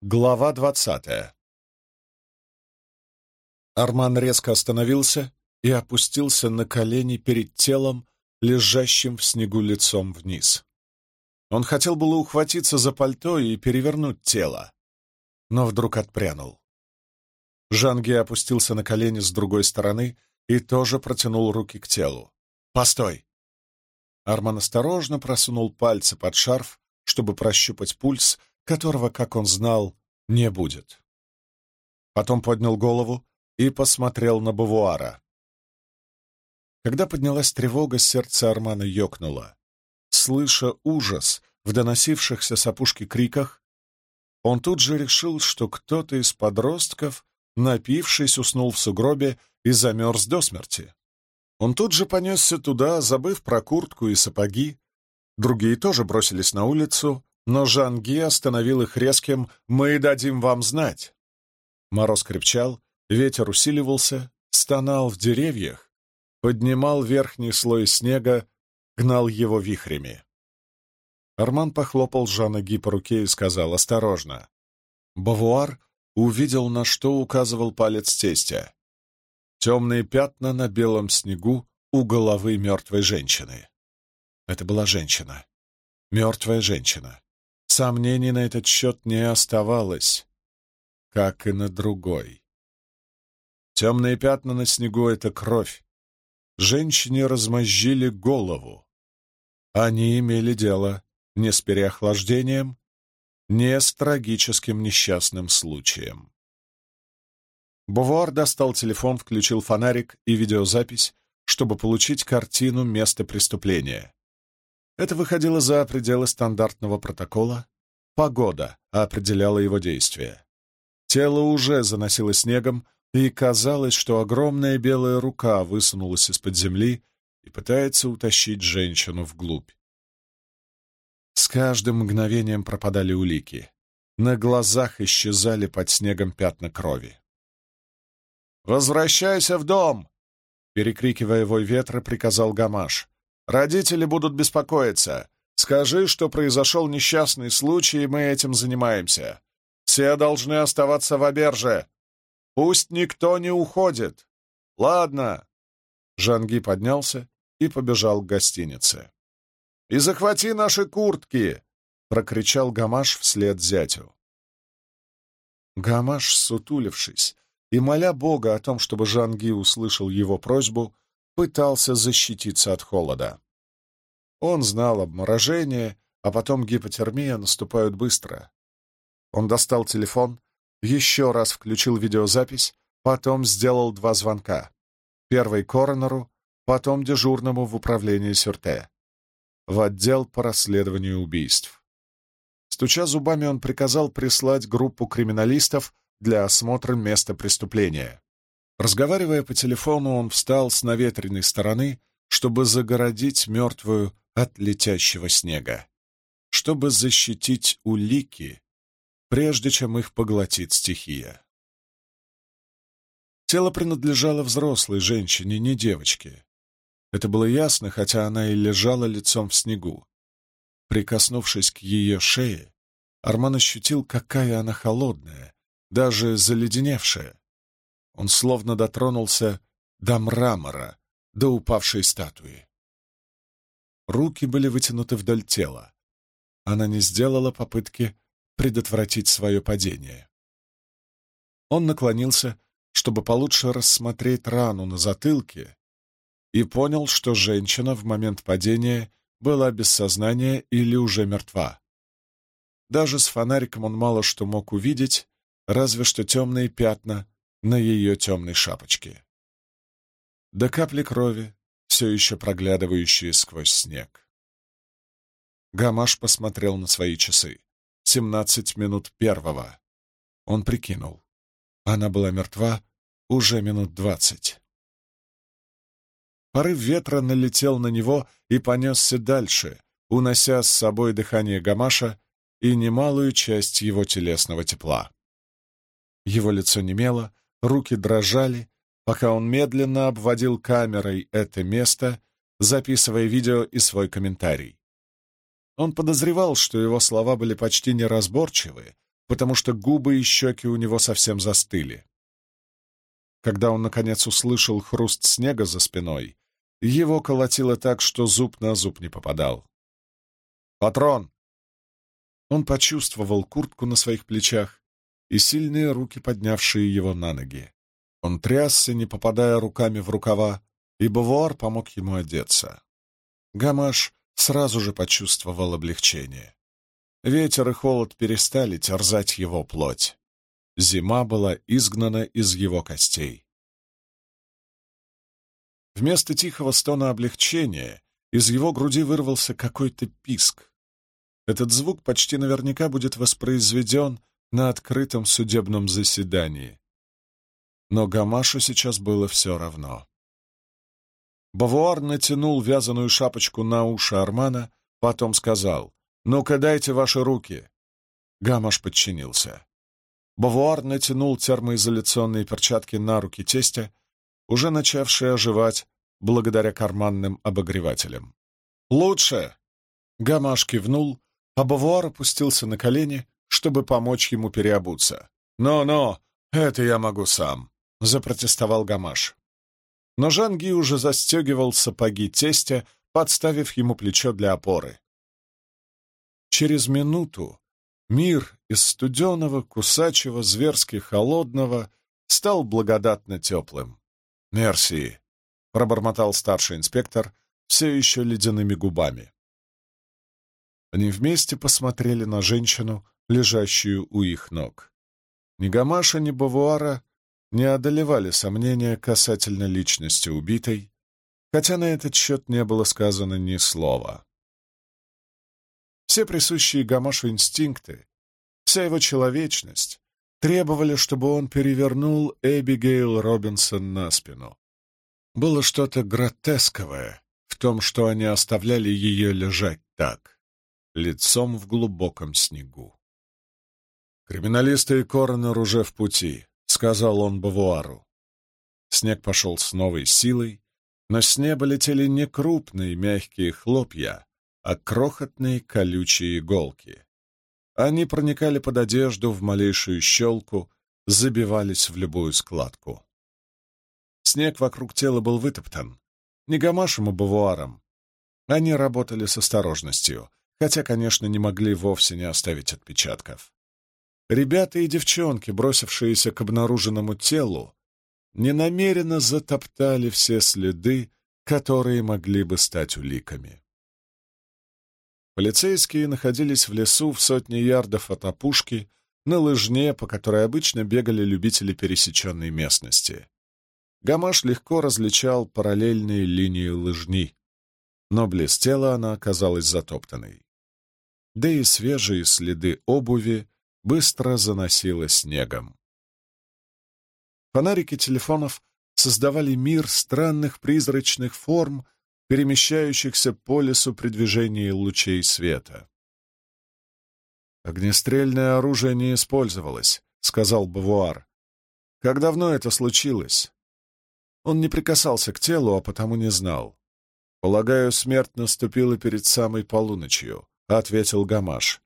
Глава двадцатая Арман резко остановился и опустился на колени перед телом, лежащим в снегу лицом вниз. Он хотел было ухватиться за пальто и перевернуть тело, но вдруг отпрянул. Жанги опустился на колени с другой стороны и тоже протянул руки к телу. «Постой!» Арман осторожно просунул пальцы под шарф, чтобы прощупать пульс, которого, как он знал, не будет. Потом поднял голову и посмотрел на Бавуара. Когда поднялась тревога, сердце Армана ёкнуло. Слыша ужас в доносившихся с опушки криках, он тут же решил, что кто-то из подростков, напившись, уснул в сугробе и замерз до смерти. Он тут же понесся туда, забыв про куртку и сапоги. Другие тоже бросились на улицу, но Жанги остановил их резким «Мы дадим вам знать». Мороз крепчал, ветер усиливался, стонал в деревьях, поднимал верхний слой снега, гнал его вихрями. Арман похлопал Жана Ги по руке и сказал «Осторожно». Бавуар увидел, на что указывал палец тестя. Темные пятна на белом снегу у головы мертвой женщины. Это была женщина. Мертвая женщина. Сомнений на этот счет не оставалось, как и на другой. Темные пятна на снегу — это кровь. Женщине размозжили голову. Они имели дело не с переохлаждением, не с трагическим несчастным случаем. Бувуар достал телефон, включил фонарик и видеозапись, чтобы получить картину места преступления. Это выходило за пределы стандартного протокола. Погода определяла его действия. Тело уже заносило снегом, и казалось, что огромная белая рука высунулась из-под земли и пытается утащить женщину вглубь. С каждым мгновением пропадали улики. На глазах исчезали под снегом пятна крови. «Возвращайся в дом!» Перекрикивая вой ветра, приказал Гамаш. Родители будут беспокоиться. Скажи, что произошел несчастный случай, и мы этим занимаемся. Все должны оставаться в оберже. Пусть никто не уходит. Ладно. Жанги поднялся и побежал к гостинице. «И захвати наши куртки!» — прокричал Гамаш вслед зятю. Гамаш, сутулившись и моля Бога о том, чтобы Жанги услышал его просьбу, пытался защититься от холода. Он знал обморожение, а потом гипотермия наступают быстро. Он достал телефон, еще раз включил видеозапись, потом сделал два звонка. Первый коронеру, потом дежурному в управлении Сюрте, в отдел по расследованию убийств. Стуча зубами, он приказал прислать группу криминалистов для осмотра места преступления. Разговаривая по телефону, он встал с наветренной стороны, чтобы загородить мертвую от летящего снега, чтобы защитить улики, прежде чем их поглотит стихия. Тело принадлежало взрослой женщине, не девочке. Это было ясно, хотя она и лежала лицом в снегу. Прикоснувшись к ее шее, Арман ощутил, какая она холодная, даже заледеневшая. Он словно дотронулся до мрамора, до упавшей статуи. Руки были вытянуты вдоль тела. Она не сделала попытки предотвратить свое падение. Он наклонился, чтобы получше рассмотреть рану на затылке, и понял, что женщина в момент падения была без сознания или уже мертва. Даже с фонариком он мало что мог увидеть, разве что темные пятна на ее темной шапочке. До капли крови, все еще проглядывающие сквозь снег. Гамаш посмотрел на свои часы. Семнадцать минут первого. Он прикинул. Она была мертва уже минут двадцать. Порыв ветра налетел на него и понесся дальше, унося с собой дыхание Гамаша и немалую часть его телесного тепла. Его лицо немело, руки дрожали, пока он медленно обводил камерой это место, записывая видео и свой комментарий. Он подозревал, что его слова были почти неразборчивы, потому что губы и щеки у него совсем застыли. Когда он, наконец, услышал хруст снега за спиной, его колотило так, что зуб на зуб не попадал. «Патрон!» Он почувствовал куртку на своих плечах и сильные руки, поднявшие его на ноги. Он трясся, не попадая руками в рукава, и Бавуар помог ему одеться. Гамаш сразу же почувствовал облегчение. Ветер и холод перестали терзать его плоть. Зима была изгнана из его костей. Вместо тихого стона облегчения из его груди вырвался какой-то писк. Этот звук почти наверняка будет воспроизведен на открытом судебном заседании. Но Гамашу сейчас было все равно. Бавуар натянул вязаную шапочку на уши Армана, потом сказал «Ну-ка, дайте ваши руки». Гамаш подчинился. Бавуар натянул термоизоляционные перчатки на руки тестя, уже начавшие оживать благодаря карманным обогревателям. «Лучше!» Гамаш кивнул, а Бавуар опустился на колени, чтобы помочь ему переобуться. «Но-но, это я могу сам», — запротестовал Гамаш. Но Жанги уже застегивал сапоги тестя, подставив ему плечо для опоры. Через минуту Мир из студеного, кусачего, зверски холодного стал благодатно теплым. «Мерси», — пробормотал старший инспектор, все еще ледяными губами. Они вместе посмотрели на женщину, лежащую у их ног. Ни Гамаша, ни Бавуара не одолевали сомнения касательно личности убитой, хотя на этот счет не было сказано ни слова. Все присущие Гамашу инстинкты, вся его человечность требовали, чтобы он перевернул Эбигейл Робинсон на спину. Было что-то гротесковое в том, что они оставляли ее лежать так, лицом в глубоком снегу. «Криминалисты и коронер уже в пути», — сказал он Бавуару. Снег пошел с новой силой, но с неба летели не крупные мягкие хлопья, а крохотные колючие иголки. Они проникали под одежду в малейшую щелку, забивались в любую складку. Снег вокруг тела был вытоптан. Не гамашем и бавуаром. Они работали с осторожностью, хотя, конечно, не могли вовсе не оставить отпечатков. Ребята и девчонки, бросившиеся к обнаруженному телу, ненамеренно затоптали все следы, которые могли бы стать уликами. Полицейские находились в лесу в сотне ярдов от опушки, на лыжне, по которой обычно бегали любители пересеченной местности. Гамаш легко различал параллельные линии лыжни, но блестела она оказалась затоптанной. Да и свежие следы обуви быстро заносило снегом. Фонарики телефонов создавали мир странных призрачных форм, перемещающихся по лесу при движении лучей света. «Огнестрельное оружие не использовалось», — сказал Бавуар. «Как давно это случилось?» Он не прикасался к телу, а потому не знал. «Полагаю, смерть наступила перед самой полуночью», — ответил Гамаш.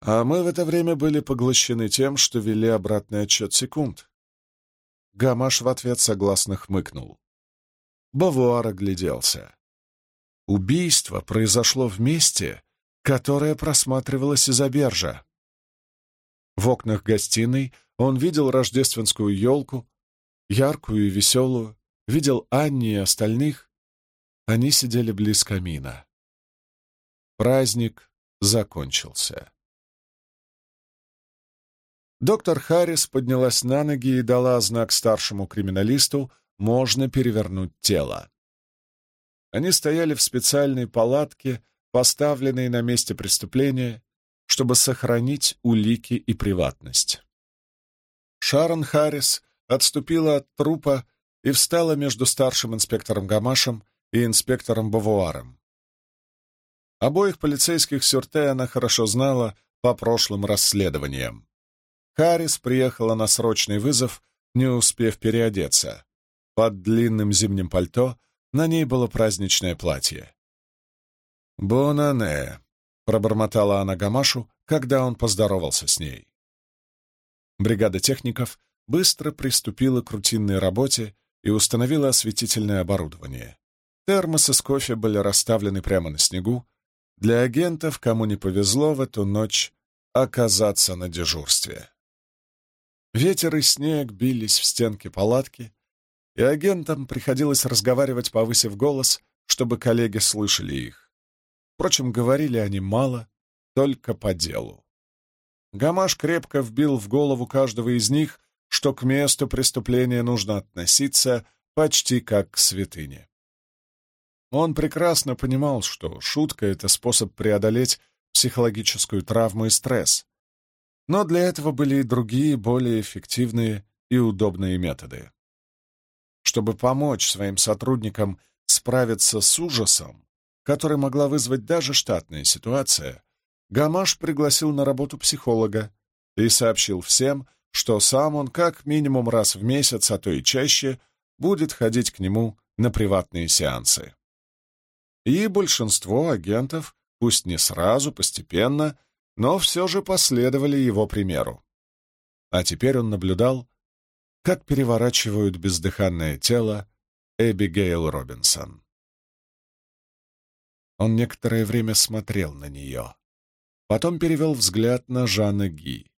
«А мы в это время были поглощены тем, что вели обратный отчет секунд». Гамаш в ответ согласно хмыкнул. Бавуар огляделся. Убийство произошло в месте, которое просматривалось из-за бержа. В окнах гостиной он видел рождественскую елку, яркую и веселую, видел Анни и остальных. Они сидели близ камина. Праздник закончился. Доктор Харрис поднялась на ноги и дала знак старшему криминалисту «можно перевернуть тело». Они стояли в специальной палатке, поставленной на месте преступления, чтобы сохранить улики и приватность. Шарон Харрис отступила от трупа и встала между старшим инспектором Гамашем и инспектором Бавуаром. Обоих полицейских сюрте она хорошо знала по прошлым расследованиям. Харрис приехала на срочный вызов, не успев переодеться. Под длинным зимним пальто на ней было праздничное платье. «Бонане», — пробормотала она Гамашу, когда он поздоровался с ней. Бригада техников быстро приступила к рутинной работе и установила осветительное оборудование. Термосы с кофе были расставлены прямо на снегу для агентов, кому не повезло в эту ночь оказаться на дежурстве. Ветер и снег бились в стенки палатки, и агентам приходилось разговаривать, повысив голос, чтобы коллеги слышали их. Впрочем, говорили они мало, только по делу. Гамаш крепко вбил в голову каждого из них, что к месту преступления нужно относиться почти как к святыне. Он прекрасно понимал, что шутка — это способ преодолеть психологическую травму и стресс. Но для этого были и другие, более эффективные и удобные методы. Чтобы помочь своим сотрудникам справиться с ужасом, который могла вызвать даже штатная ситуация, Гамаш пригласил на работу психолога и сообщил всем, что сам он как минимум раз в месяц, а то и чаще, будет ходить к нему на приватные сеансы. И большинство агентов, пусть не сразу, постепенно, но все же последовали его примеру. А теперь он наблюдал, как переворачивают бездыханное тело Эбигейл Робинсон. Он некоторое время смотрел на нее. Потом перевел взгляд на Жана Ги.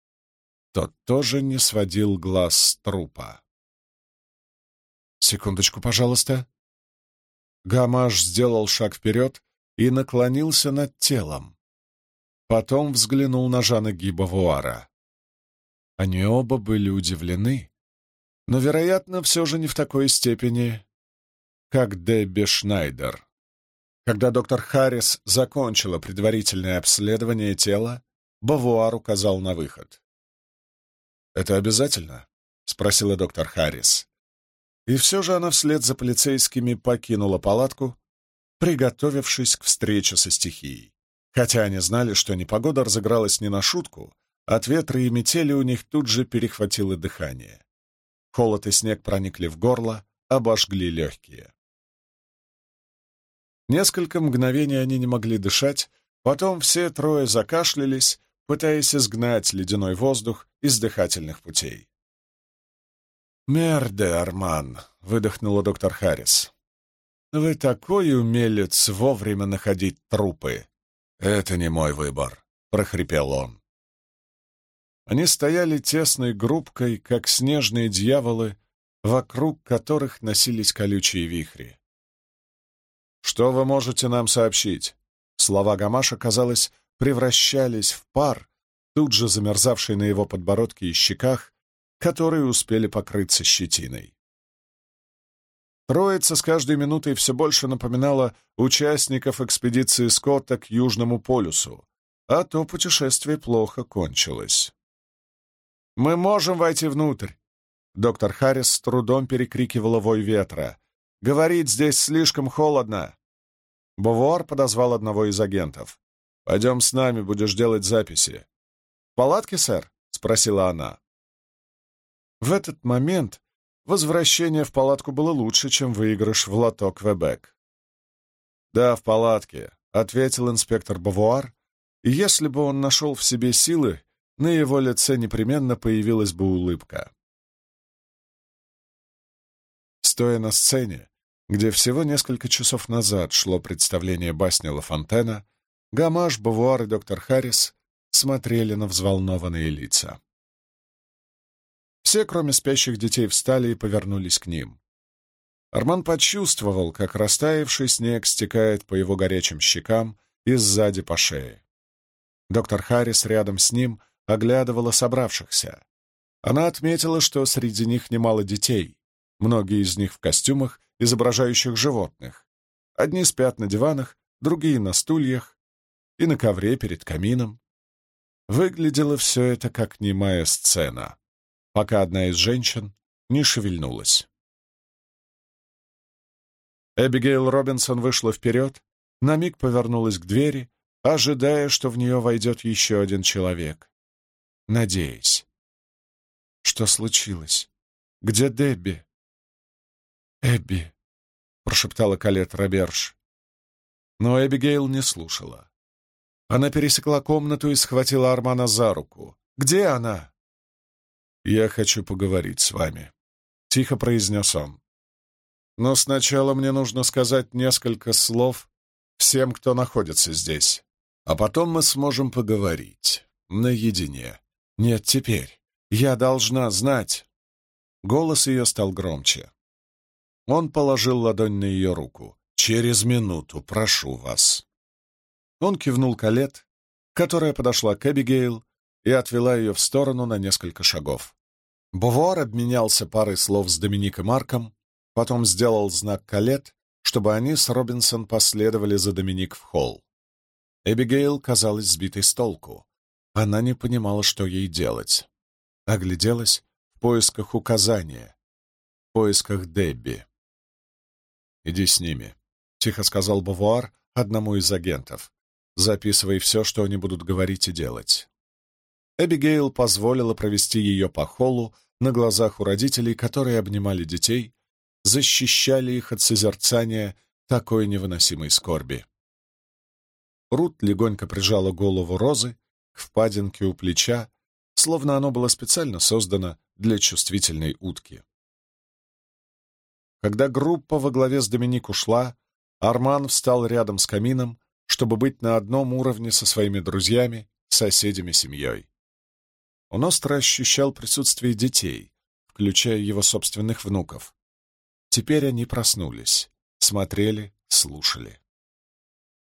Тот тоже не сводил глаз с трупа. «Секундочку, пожалуйста». Гамаш сделал шаг вперед и наклонился над телом. Потом взглянул на Жана Ги Бавуара. Они оба были удивлены, но, вероятно, все же не в такой степени, как Дебби Шнайдер. Когда доктор Харрис закончила предварительное обследование тела, Бавуар указал на выход. «Это обязательно?» — спросила доктор Харрис. И все же она вслед за полицейскими покинула палатку, приготовившись к встрече со стихией. Хотя они знали, что непогода разыгралась не на шутку, от ветра и метели у них тут же перехватило дыхание. Холод и снег проникли в горло, обожгли легкие. Несколько мгновений они не могли дышать, потом все трое закашлялись, пытаясь изгнать ледяной воздух из дыхательных путей. «Мерде, Арман!» — выдохнула доктор Харрис. «Вы такой умелец вовремя находить трупы!» «Это не мой выбор», — прохрипел он. Они стояли тесной группкой, как снежные дьяволы, вокруг которых носились колючие вихри. «Что вы можете нам сообщить?» Слова Гамаша, казалось, превращались в пар, тут же замерзавший на его подбородке и щеках, которые успели покрыться щетиной. Троица с каждой минутой все больше напоминала участников экспедиции Скотта к Южному полюсу, а то путешествие плохо кончилось. «Мы можем войти внутрь!» Доктор Харрис с трудом перекрикивала вой ветра. «Говорить здесь слишком холодно!» Бувуар подозвал одного из агентов. «Пойдем с нами, будешь делать записи». «В палатке, сэр?» — спросила она. В этот момент возвращение в палатку было лучше, чем выигрыш в лото Квебек. «Да, в палатке», — ответил инспектор Бавуар, и если бы он нашел в себе силы, на его лице непременно появилась бы улыбка. Стоя на сцене, где всего несколько часов назад шло представление басни Ла Фонтена, Гамаш, Бавуар и доктор Харрис смотрели на взволнованные лица. Все, кроме спящих детей, встали и повернулись к ним. Арман почувствовал, как растаявший снег стекает по его горячим щекам и сзади по шее. Доктор Харрис рядом с ним оглядывала собравшихся. Она отметила, что среди них немало детей, многие из них в костюмах изображающих животных. Одни спят на диванах, другие на стульях и на ковре перед камином. Выглядело все это как немая сцена, пока одна из женщин не шевельнулась. Эбигейл Робинсон вышла вперед, на миг повернулась к двери, ожидая, что в нее войдет еще один человек. Надеясь. Что случилось? Где Дебби? «Эбби», — прошептала Калет Роберж. Но Эбигейл не слушала. Она пересекла комнату и схватила Армана за руку. «Где она?» «Я хочу поговорить с вами», — тихо произнес он. «Но сначала мне нужно сказать несколько слов всем, кто находится здесь, а потом мы сможем поговорить наедине. Нет, теперь. Я должна знать». Голос ее стал громче. Он положил ладонь на ее руку. «Через минуту, прошу вас». Он кивнул Калет, которая подошла к Эбигейл и отвела ее в сторону на несколько шагов. Бувуар обменялся парой слов с Домиником Марком, потом сделал знак Калет, чтобы они с Робинсон последовали за Доминик в холл. Эбигейл казалась сбитой с толку. Она не понимала, что ей делать. Огляделась в поисках указания, в поисках Дебби. «Иди с ними», — тихо сказал Бавуар одному из агентов. «Записывай все, что они будут говорить и делать». Эбигейл позволила провести ее по холлу на глазах у родителей, которые обнимали детей, защищали их от созерцания такой невыносимой скорби. Рут легонько прижала голову Розы к впадинке у плеча, словно оно было специально создано для чувствительной утки. Когда группа во главе с Доминик ушла, Арман встал рядом с камином, чтобы быть на одном уровне со своими друзьями, соседями, семьей. Он остро ощущал присутствие детей, включая его собственных внуков. Теперь они проснулись, смотрели, слушали.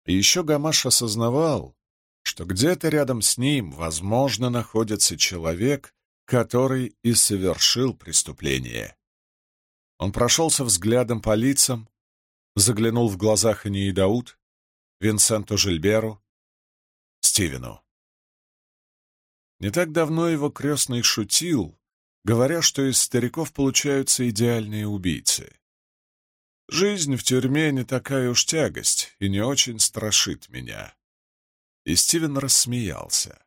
И еще Гамаш осознавал, что где-то рядом с ним, возможно, находится человек, который и совершил преступление. Он прошелся взглядом по лицам, заглянул в глаза Дауд, Винсенту Жильберу, Стивену. Не так давно его крестный шутил, говоря, что из стариков получаются идеальные убийцы. Жизнь в тюрьме не такая уж тягость и не очень страшит меня. И Стивен рассмеялся.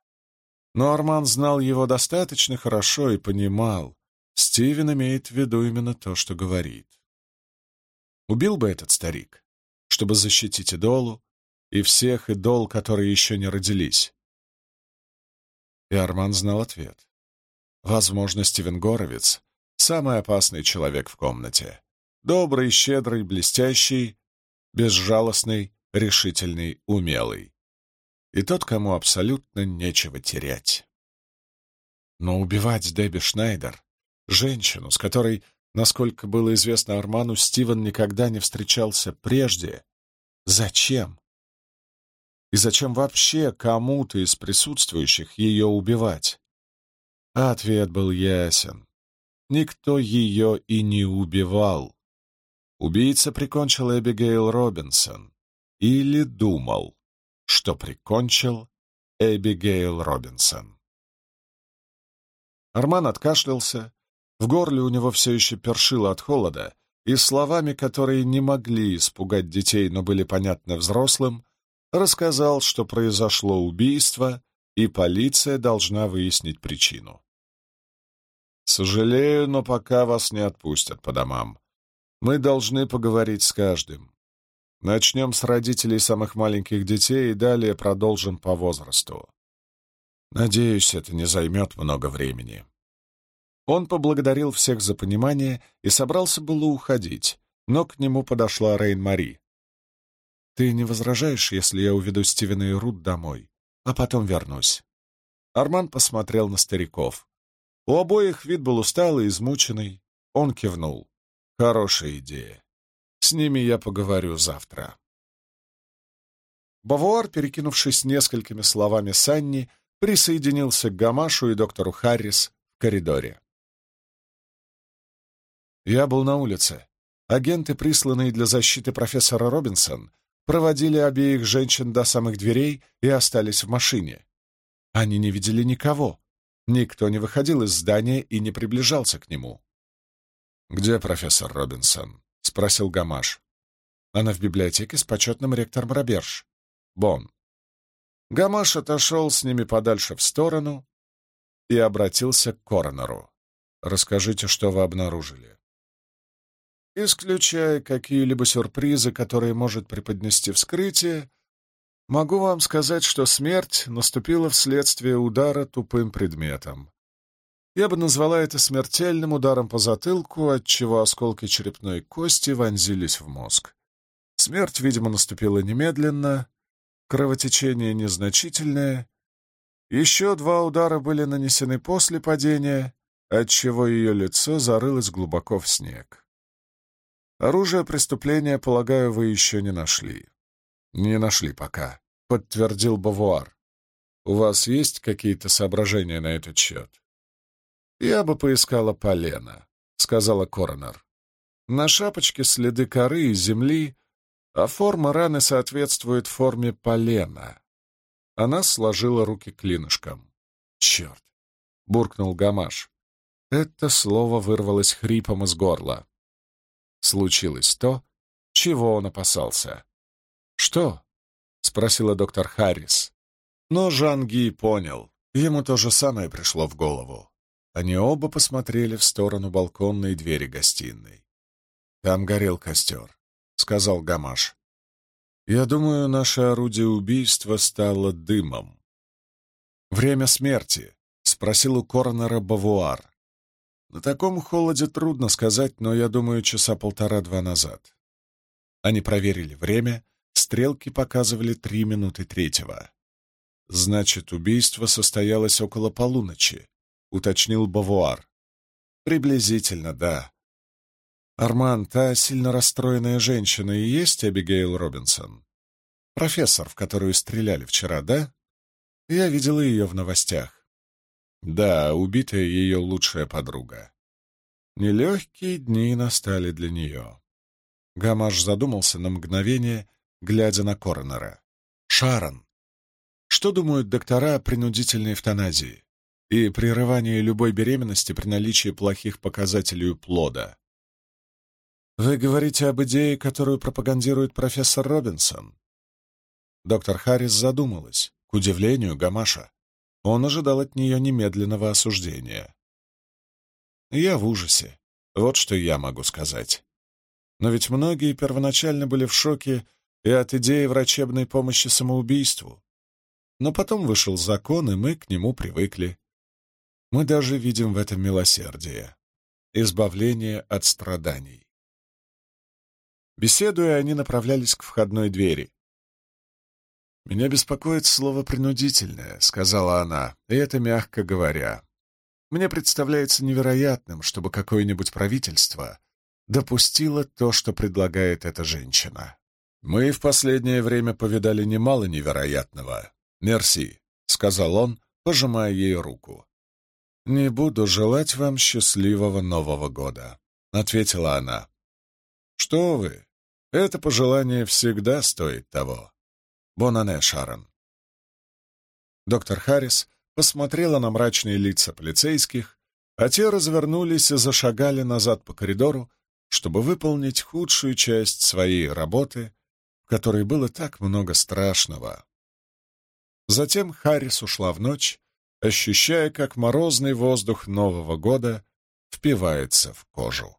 Но Арман знал его достаточно хорошо и понимал, Стивен имеет в виду именно то, что говорит. Убил бы этот старик, чтобы защитить идолу и всех идол, которые еще не родились. И Арман знал ответ. Возможно, Стивен Горовец — самый опасный человек в комнате. Добрый, щедрый, блестящий, безжалостный, решительный, умелый. И тот, кому абсолютно нечего терять. Но убивать Дебби Шнайдер женщину, с которой, насколько было известно Арману, Стивен никогда не встречался прежде. Зачем? И зачем вообще кому-то из присутствующих ее убивать? Ответ был ясен. Никто ее и не убивал. Убийца прикончил Эбигейл Робинсон. Или думал, что прикончил Эбигейл Робинсон. Арман откашлялся, в горле у него все еще першило от холода, и словами, которые не могли испугать детей, но были понятны взрослым, рассказал, что произошло убийство, и полиция должна выяснить причину. «Сожалею, но пока вас не отпустят по домам. Мы должны поговорить с каждым. Начнем с родителей самых маленьких детей и далее продолжим по возрасту. Надеюсь, это не займет много времени». Он поблагодарил всех за понимание и собрался было уходить, но к нему подошла Рейн-Мари. «Ты не возражаешь, если я уведу Стивена и Рут домой, а потом вернусь?» Арман посмотрел на стариков. У обоих вид был усталый, измученный. Он кивнул. «Хорошая идея. С ними я поговорю завтра». Бавуар, перекинувшись несколькими словами с Анни, присоединился к Гамашу и доктору Харрис в коридоре. Я был на улице. Агенты, присланные для защиты профессора Робинсон, проводили обеих женщин до самых дверей и остались в машине. Они не видели никого. Никто не выходил из здания и не приближался к нему. «Где профессор Робинсон?» — спросил Гамаш. «Она в библиотеке с почетным ректором Роберж. Бон». Гамаш отошел с ними подальше в сторону и обратился к коронеру. «Расскажите, что вы обнаружили». Исключая какие-либо сюрпризы, которые может преподнести вскрытие, могу вам сказать, что смерть наступила вследствие удара тупым предметом. Я бы назвала это смертельным ударом по затылку, отчего осколки черепной кости вонзились в мозг. Смерть, видимо, наступила немедленно, кровотечение незначительное. Еще два удара были нанесены после падения, отчего ее лицо зарылось глубоко в снег. Оружие преступления, полагаю, вы еще не нашли. Не нашли пока, подтвердил Бавуар. У вас есть какие-то соображения на этот счет? Я бы поискала полено, сказала коронер. На шапочке следы коры и земли, а форма раны соответствует форме полена. Она сложила руки клинышком. «Черт!» — буркнул Гамаш. Это слово вырвалось хрипом из горла. Случилось то, чего он опасался. «Что?» — спросила доктор Харрис. Но Жан Ги понял. Ему то же самое пришло в голову. Они оба посмотрели в сторону балконной двери гостиной. «Там горел костер», — сказал Гамаш. «Я думаю, наше орудие убийства стало дымом». «Время смерти?» — спросил у коронера Бавуар. На таком холоде трудно сказать, но я думаю, часа полтора-два назад. Они проверили время, стрелки показывали три минуты третьего. Значит, убийство состоялось около полуночи, уточнил Бавуар. Приблизительно, да. Арман, та сильно расстроенная женщина и есть Абигейл Робинсон? Профессор, в которую стреляли вчера, да? Я видела ее в новостях. Да, убитая ее лучшая подруга. Нелегкие дни настали для нее. Гамаш задумался на мгновение, глядя на коронера. Шарон. Что думают доктора о принудительной эвтаназии и прерывании любой беременности при наличии плохих показателей плода? Вы говорите об идее, которую пропагандирует профессор Робинсон? Доктор Харрис задумалась, к удивлению Гамаша. Он ожидал от нее немедленного осуждения. Я в ужасе. Вот что я могу сказать. Но ведь многие первоначально были в шоке и от идеи врачебной помощи самоубийству. Но потом вышел закон, и мы к нему привыкли. Мы даже видим в этом милосердие, избавление от страданий. Беседуя, они направлялись к входной двери. «Меня беспокоит слово «принудительное», — сказала она, и это мягко говоря. «Мне представляется невероятным, чтобы какое-нибудь правительство допустило то, что предлагает эта женщина. Мы в последнее время повидали немало невероятного. Мерси», — сказал он, пожимая ей руку. «Не буду желать вам счастливого Нового года», — ответила она. «Что вы? Это пожелание всегда стоит того». Бонане, Шарон. Доктор Харрис посмотрела на мрачные лица полицейских, а те развернулись и зашагали назад по коридору, чтобы выполнить худшую часть своей работы, в которой было так много страшного. Затем Харрис ушла в ночь, ощущая, как морозный воздух Нового года впивается в кожу.